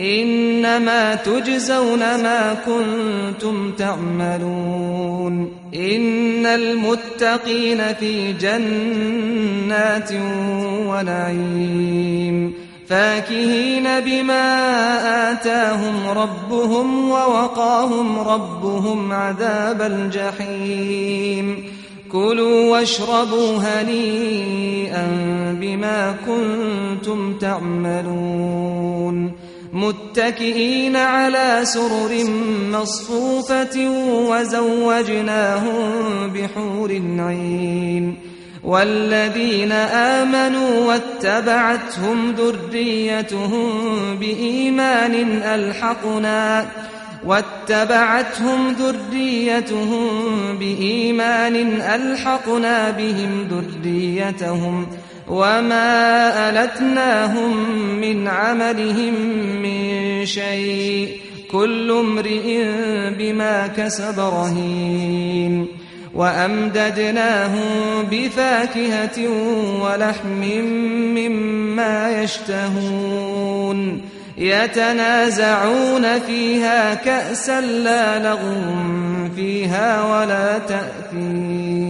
إنما تجزون ما كنتم تعملون. إن المتقين في جنات ونعيم. فاكهين بما آتاهم ربهم ووقاهم ربهم عذاب الجحيم. كلوا واشربوا هنيئا بما كنتم تعملون. متكئين على سرر مصفوفة وزوجناهم بحور عين والذين آمنوا واتبعتهم ذريتهم بإيمان ألحقنا واتبعتهم ذريتهم بإيمان ألحقنا بهم ذريتهم وما ألتناهم من عملهم من شيء كل امرئ بما كسب رهين وأمددناهم بفاكهة ولحم مما يشتهون يتنازعون فيها كأسا لا لغو فيها ولا تأثيم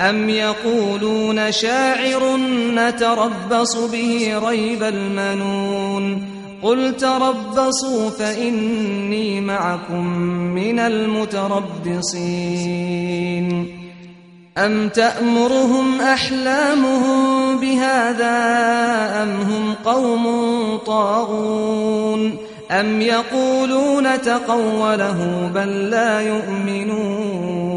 أم يقولون شاعر نتربص به ريب المنون قل تربصوا فإني معكم من المتربصين أم تأمرهم أحلامهم بهذا أم هم قوم طاغون أم يقولون تقوله بل لا يؤمنون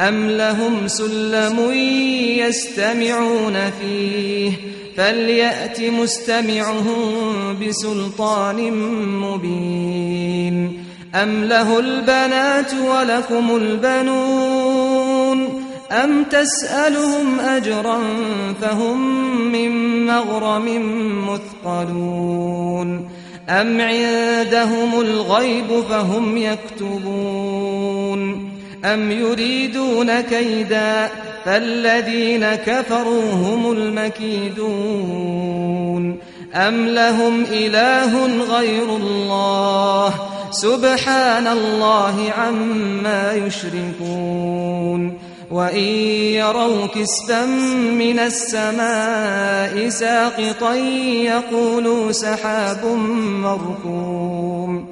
أم لهم سلم يستمعون فيه فليأت مستمعهم بسلطان مبين أم له البنات ولكم البنون أم تسألهم أجرا فهم من مغرم مثقلون أم عندهم الغيب فهم يكتبون أم يريدون كيدا فالذين كفروا هم المكيدون أم لهم إله غير الله سبحان الله عما يشركون وإن يروا كسفا من السماء ساقطا يقولوا سحاب مركوم